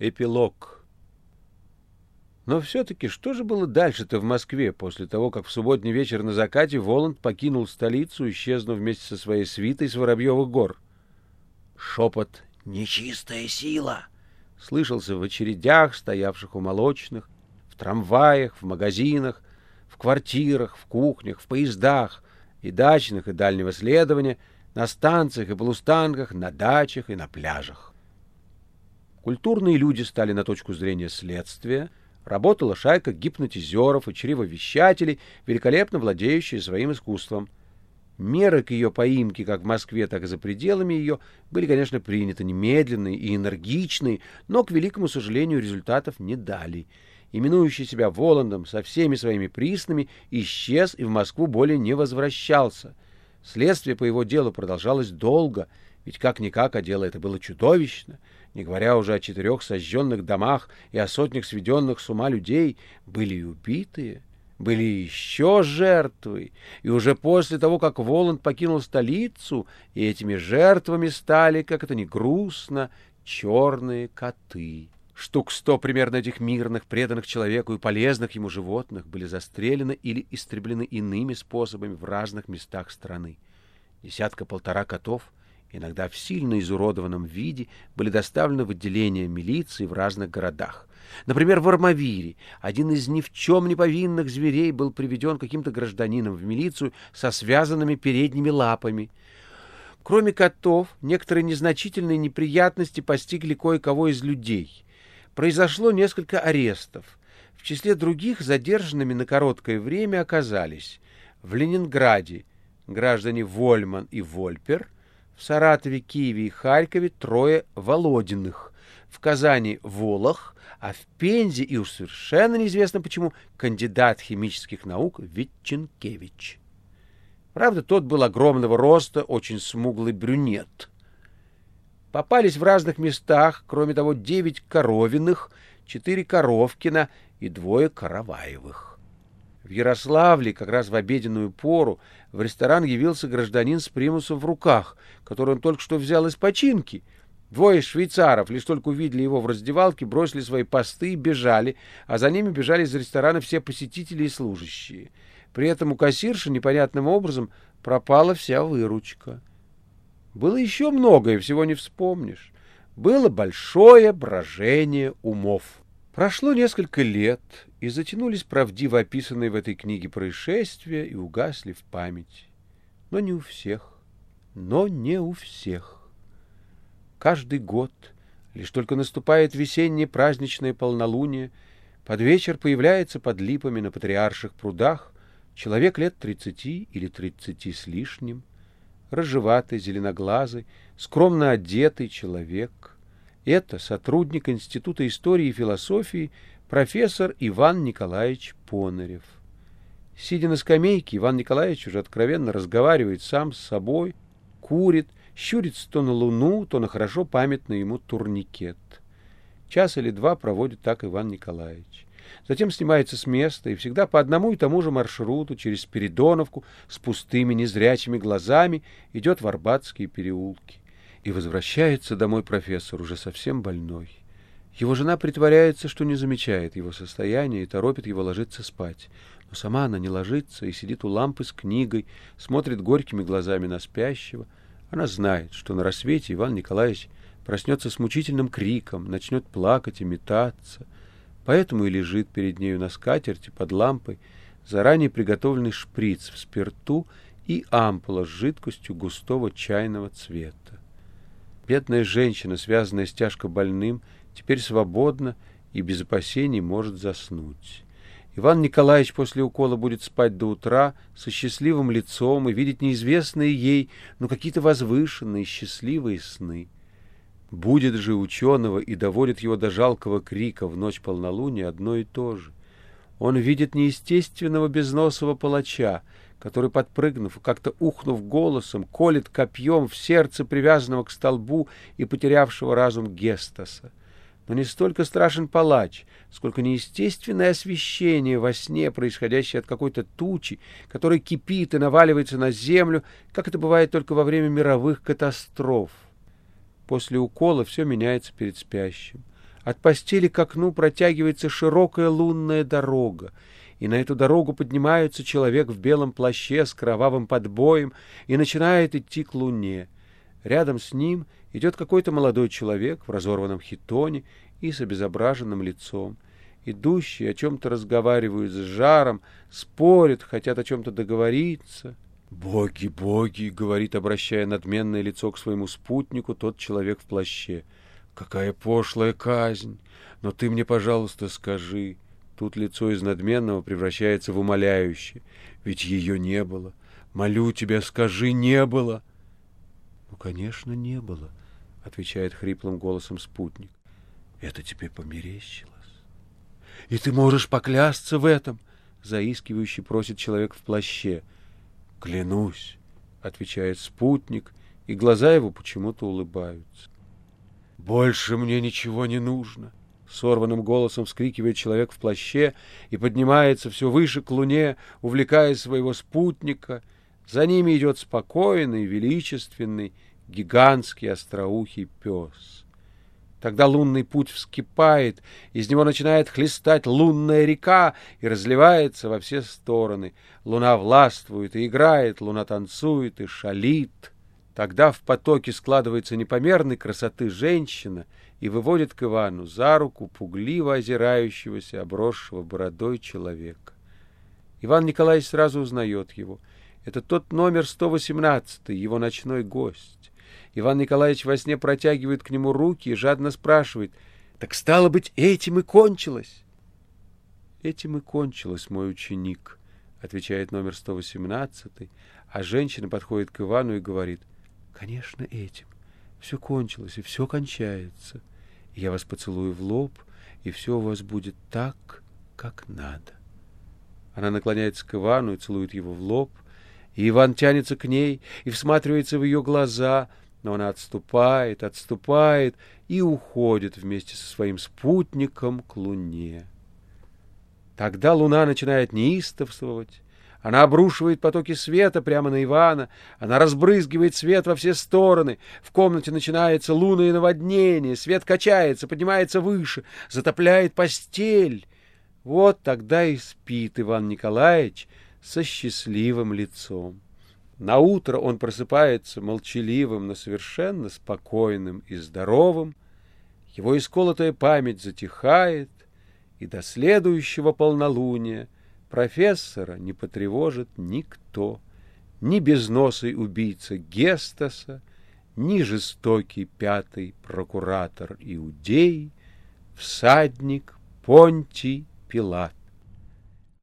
Эпилог. Но все-таки что же было дальше-то в Москве после того, как в субботний вечер на закате Воланд покинул столицу, исчезнув вместе со своей свитой с Воробьевых гор? Шепот «Нечистая сила!» слышался в очередях, стоявших у молочных, в трамваях, в магазинах, в квартирах, в кухнях, в поездах и дачных и дальнего следования, на станциях и полустанках, на дачах и на пляжах. Культурные люди стали на точку зрения следствия, работала шайка гипнотизеров и чревовещателей, великолепно владеющие своим искусством. Меры к ее поимке как в Москве, так и за пределами ее были, конечно, приняты немедленные и энергичные, но, к великому сожалению, результатов не дали. Именующий себя Воландом со всеми своими приснами исчез и в Москву более не возвращался. Следствие по его делу продолжалось долго, ведь как-никак, а дело это было чудовищно — не говоря уже о четырех сожженных домах и о сотнях сведенных с ума людей, были и убитые, были еще жертвы, и уже после того, как Воланд покинул столицу, и этими жертвами стали, как это ни грустно, черные коты. Штук сто примерно этих мирных, преданных человеку и полезных ему животных были застрелены или истреблены иными способами в разных местах страны. Десятка-полтора котов — иногда в сильно изуродованном виде, были доставлены в отделение милиции в разных городах. Например, в Армавире один из ни в чем не повинных зверей был приведен каким-то гражданином в милицию со связанными передними лапами. Кроме котов, некоторые незначительные неприятности постигли кое-кого из людей. Произошло несколько арестов. В числе других задержанными на короткое время оказались в Ленинграде граждане Вольман и Вольпер – в Саратове, Киеве и Харькове трое Володиных, в Казани Волох, а в Пензе и уж совершенно неизвестно почему кандидат химических наук Витченкевич. Правда, тот был огромного роста, очень смуглый брюнет. Попались в разных местах, кроме того, девять Коровиных, четыре Коровкина и двое Караваевых. В Ярославле, как раз в обеденную пору, в ресторан явился гражданин с примусом в руках, который он только что взял из починки. Двое швейцаров, лишь только увидели его в раздевалке, бросили свои посты и бежали, а за ними бежали из ресторана все посетители и служащие. При этом у кассирши непонятным образом пропала вся выручка. Было еще многое, всего не вспомнишь. Было большое брожение умов. Прошло несколько лет, и затянулись правдиво описанные в этой книге происшествия и угасли в память. Но не у всех, но не у всех. Каждый год, лишь только наступает весеннее праздничное полнолуние, под вечер появляется под липами на патриарших прудах человек лет тридцати или тридцати с лишним, рыжеватый, зеленоглазый, скромно одетый человек — это сотрудник Института истории и философии профессор Иван Николаевич Понарев. Сидя на скамейке, Иван Николаевич уже откровенно разговаривает сам с собой, курит, щурится то на луну, то на хорошо памятный ему турникет. Час или два проводит так Иван Николаевич. Затем снимается с места и всегда по одному и тому же маршруту через Спиридоновку с пустыми незрячими глазами идет в Арбатские переулки. И возвращается домой профессор, уже совсем больной. Его жена притворяется, что не замечает его состояние и торопит его ложиться спать. Но сама она не ложится и сидит у лампы с книгой, смотрит горькими глазами на спящего. Она знает, что на рассвете Иван Николаевич проснется с мучительным криком, начнет плакать и метаться. Поэтому и лежит перед нею на скатерти под лампой заранее приготовленный шприц в спирту и ампула с жидкостью густого чайного цвета. Бедная женщина, связанная с тяжко больным, теперь свободна и без опасений может заснуть. Иван Николаевич после укола будет спать до утра со счастливым лицом и видеть неизвестные ей, но какие-то возвышенные, счастливые сны. Будет же ученого и доводит его до жалкого крика в ночь полнолуния одно и то же. Он видит неестественного безносого палача, который, подпрыгнув и как-то ухнув голосом, колет копьем в сердце привязанного к столбу и потерявшего разум Гестаса. Но не столько страшен палач, сколько неестественное освещение во сне, происходящее от какой-то тучи, которая кипит и наваливается на землю, как это бывает только во время мировых катастроф. После укола все меняется перед спящим. От постели к окну протягивается широкая лунная дорога, и на эту дорогу поднимается человек в белом плаще с кровавым подбоем и начинает идти к луне. Рядом с ним идет какой-то молодой человек в разорванном хитоне и с обезображенным лицом. Идущие о чем-то разговаривают с жаром, спорят, хотят о чем-то договориться. «Боги, боги!» — говорит, обращая надменное лицо к своему спутнику, тот человек в плаще. «Какая пошлая казнь! Но ты мне, пожалуйста, скажи...» Тут лицо из надменного превращается в умоляющее. «Ведь ее не было! Молю тебя, скажи, не было!» «Ну, конечно, не было!» — отвечает хриплым голосом спутник. «Это тебе померещилось!» «И ты можешь поклясться в этом!» — заискивающий просит человек в плаще — «Клянусь», — отвечает спутник, и глаза его почему-то улыбаются. «Больше мне ничего не нужно», — сорванным голосом вскрикивает человек в плаще и поднимается все выше к луне, увлекая своего спутника. За ними идет спокойный, величественный, гигантский остроухий пес. Тогда лунный путь вскипает, из него начинает хлестать лунная река и разливается во все стороны. Луна властвует и играет, луна танцует и шалит. Тогда в потоке складывается непомерной красоты женщина и выводит к Ивану за руку пугливо озирающегося, обросшего бородой человека. Иван Николаевич сразу узнает его. Это тот номер 118, его ночной гость. Иван Николаевич во сне протягивает к нему руки и жадно спрашивает, «Так стало быть, этим и кончилось?» «Этим и кончилось, мой ученик», — отвечает номер 118, а женщина подходит к Ивану и говорит, «Конечно, этим. Все кончилось, и все кончается. Я вас поцелую в лоб, и все у вас будет так, как надо». Она наклоняется к Ивану и целует его в лоб, и Иван тянется к ней и всматривается в ее глаза — но она отступает, отступает и уходит вместе со своим спутником к луне. Тогда луна начинает неистовствовать, она обрушивает потоки света прямо на Ивана, она разбрызгивает свет во все стороны, в комнате начинается лунное наводнение, свет качается, поднимается выше, затопляет постель. Вот тогда и спит Иван Николаевич со счастливым лицом. На утро он просыпается молчаливым, но совершенно спокойным и здоровым. Его исколотая память затихает, и до следующего полнолуния профессора не потревожит никто, ни безносый убийца Гестаса, ни жестокий пятый прокуратор Иудей, всадник Понтий Пилат.